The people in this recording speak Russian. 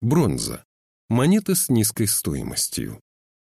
Бронза. Монеты с низкой стоимостью.